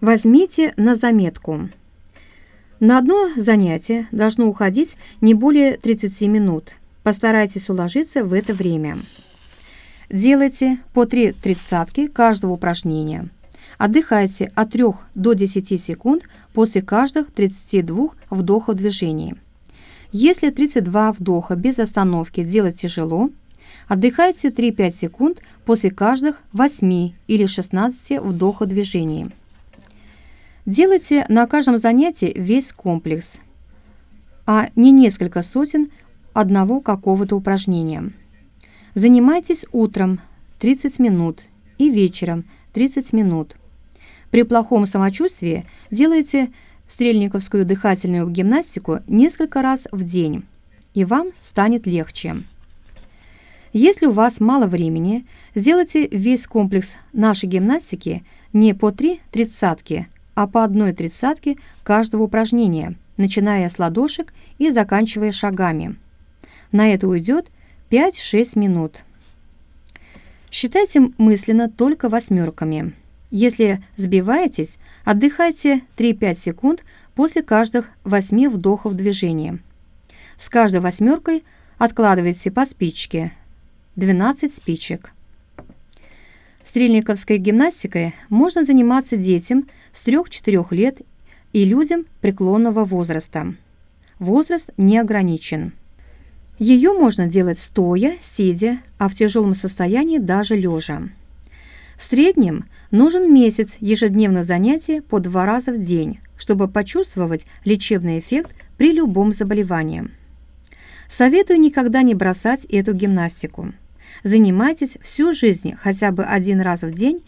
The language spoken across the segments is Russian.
Возьмите на заметку. На одно занятие должно уходить не более 30 минут. Постарайтесь уложиться в это время. Делайте по 3 тридцатки каждого упражнения. Отдыхайте от 3 до 10 секунд после каждых 32 вдохов движений. Если 32 вдоха без остановки делать тяжело, отдыхайте 3-5 секунд после каждых 8 или 16 вдоха движений. Делайте на каждом занятии весь комплекс, а не несколько сотен одного какого-то упражнения. Занимайтесь утром 30 минут и вечером 30 минут. При плохом самочувствии делайте стрельниковскую дыхательную гимнастику несколько раз в день, и вам станет легче. Если у вас мало времени, сделайте весь комплекс нашей гимнастики не по 3 тридцатки, а по одной тридцатке каждого упражнения, начиная с ладошек и заканчивая шагами. На это уйдет 5-6 минут. Считайте мысленно только восьмерками. Если сбиваетесь, отдыхайте 3-5 секунд после каждых 8 вдохов движения. С каждой восьмеркой откладывайте по спичке. 12 спичек. Стрельниковской гимнастикой можно заниматься детям с 3-4 лет и людям преклонного возраста. Возраст не ограничен. Ее можно делать стоя, сидя, а в тяжелом состоянии даже лежа. В среднем нужен месяц ежедневных занятий по два раза в день, чтобы почувствовать лечебный эффект при любом заболевании. Советую никогда не бросать эту гимнастику. Занимайтесь всю жизнь хотя бы один раз в день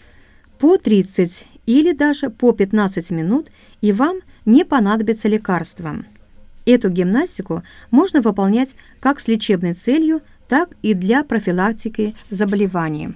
по 30 или даже по 15 минут, и вам не понадобится лекарства. Эту гимнастику можно выполнять как с лечебной целью, так и для профилактики заболеваний.